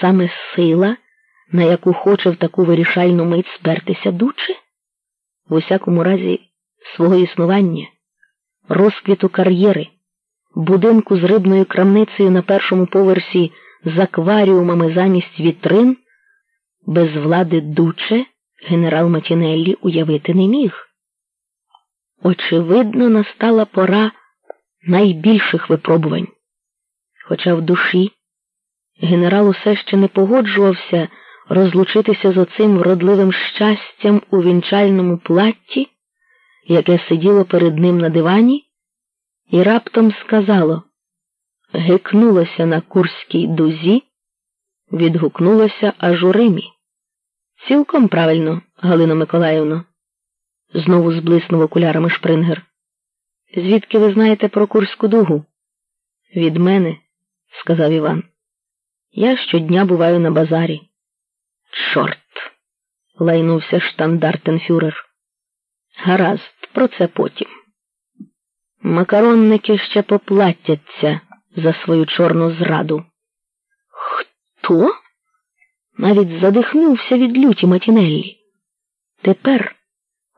саме сила, на яку хоче в таку вирішальну мить спертися дуче? В усякому разі, свого існування, розквіту кар'єри, будинку з рибною крамницею на першому поверсі з акваріумами замість вітрин, без влади дуче генерал Матінеллі уявити не міг. Очевидно, настала пора найбільших випробувань. Хоча в душі генерал усе ще не погоджувався розлучитися з оцим вродливим щастям у вінчальному платті, яке сиділо перед ним на дивані, і раптом сказало гикнулося на Курській дузі, відгукнулося аж у Римі. Цілком правильно, Галино Миколаївно, знову зблиснув окулярами Шпрингер. Звідки ви знаєте про Курську дугу? Від мене, сказав Іван. Я щодня буваю на базарі. Чорт. лайнувся штандартенфюрер. Гаразд, про це потім. Макаронники ще поплатяться за свою чорну зраду. Хто? Навіть задихнувся від люті Матінеллі. Тепер,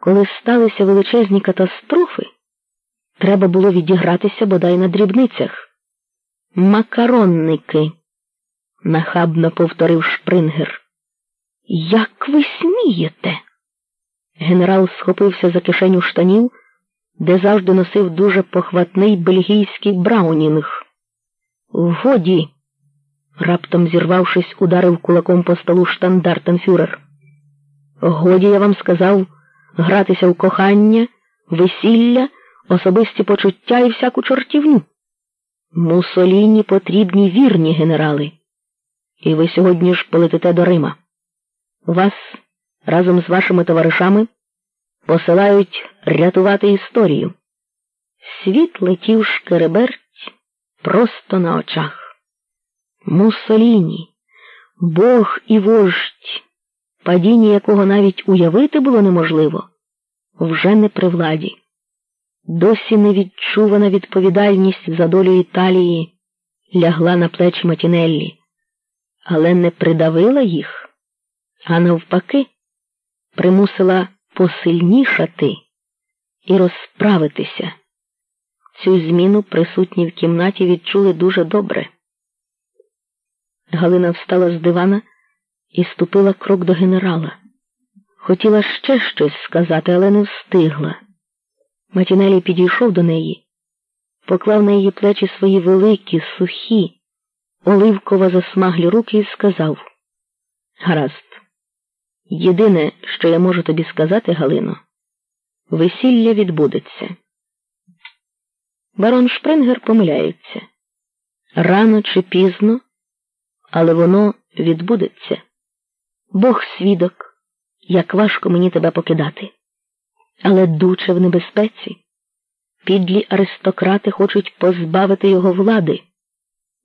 коли сталися величезні катастрофи, треба було відігратися бодай на дрібницях. Макаронники, нахабно повторив Шпрингер. Як ви смієте? Генерал схопився за кишеню штанів, де завжди носив дуже похватний бельгійський браунінг. Годі, раптом зірвавшись, ударив кулаком по столу штандартенфюрер. Годі, я вам сказав, гратися в кохання, весілля, особисті почуття і всяку чортівню. Мусоліні потрібні вірні генерали. І ви сьогодні ж полетите до Рима. Вас разом з вашими товаришами посилають рятувати історію. Світ летів шкереберть просто на очах. Муссоліні, Бог і вождь, падіння якого навіть уявити було неможливо, вже не при владі. Досі невідчувана відповідальність за долю Італії лягла на плечі Матінеллі, але не придавила їх, а навпаки, примусила посильнішати і розправитися. Цю зміну присутні в кімнаті відчули дуже добре. Галина встала з дивана і ступила крок до генерала. Хотіла ще щось сказати, але не встигла. Матінелі підійшов до неї, поклав на її плечі свої великі, сухі, оливково засмаглі руки і сказав Гаразд, єдине, що я можу тобі сказати, Галино, весілля відбудеться. Барон Шпрингер помиляється. Рано чи пізно, але воно відбудеться. Бог свідок, як важко мені тебе покидати. Але дуче в небезпеці. Підлі аристократи хочуть позбавити його влади.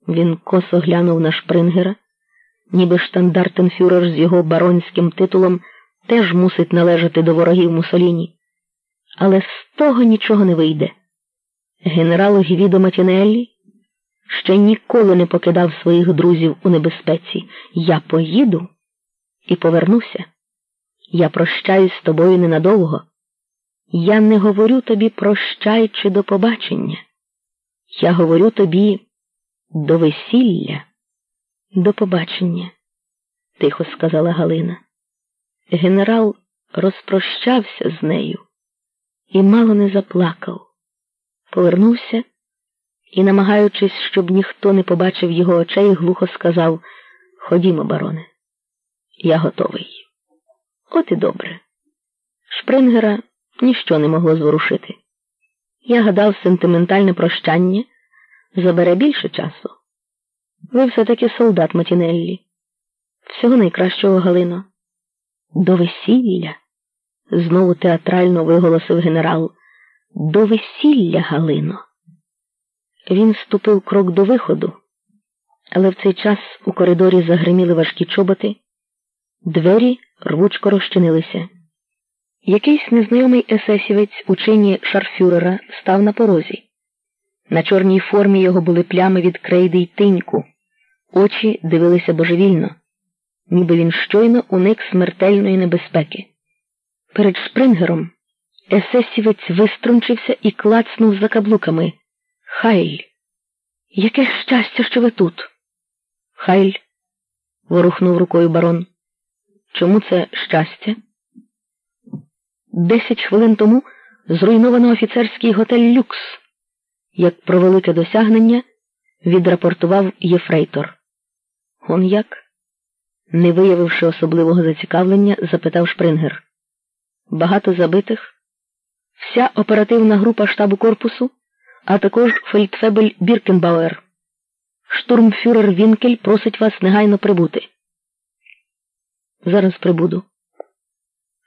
Він косо глянув на Шпрингера, ніби штандартенфюрер з його баронським титулом теж мусить належати до ворогів Мусоліні. Але з того нічого не вийде. Генерал Гвідо Матінеллі ще ніколи не покидав своїх друзів у небезпеці. Я поїду і повернуся. Я прощаюсь з тобою ненадовго. Я не говорю тобі прощай чи до побачення. Я говорю тобі до весілля, до побачення, тихо сказала Галина. Генерал розпрощався з нею і мало не заплакав повернувся і, намагаючись, щоб ніхто не побачив його очей, глухо сказав Ходімо, бароне, я готовий. От і добре. Шпрингера ніщо не могло зворушити. Я гадав, сентиментальне прощання забере більше часу. Ви все-таки солдат Матінеллі. Всього найкращого Галино. До весілля, знову театрально виголосив генерал. До весілля, Галино. Він ступив крок до виходу, але в цей час у коридорі загриміли важкі чоботи, двері рвучко розчинилися. Якийсь незнайомий есесівець у чині шарфюрера став на порозі. На чорній формі його були плями від крейди й тиньку. Очі дивилися божевільно, ніби він щойно уник смертельної небезпеки. Перед шпрингером есесівець виструнчився і клацнув за каблуками. Хайль! Яке щастя, що ви тут? Хайль, ворухнув рукою барон. Чому це щастя? Десять хвилин тому зруйновано офіцерський готель Люкс. Як про велике досягнення відрапортував єфрейтор. Он як? Не виявивши особливого зацікавлення, запитав Шпрингер. Багато забитих? Вся оперативна група штабу корпусу, а також фельдфебель Біркенбауер. Штурмфюрер Вінкель просить вас негайно прибути. Зараз прибуду.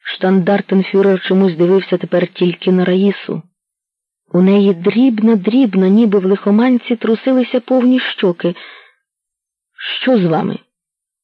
Штандартенфюрер чомусь дивився тепер тільки на Раїсу. У неї дрібно, дрібно, ніби в лихоманці трусилися повні щоки. Що з вами?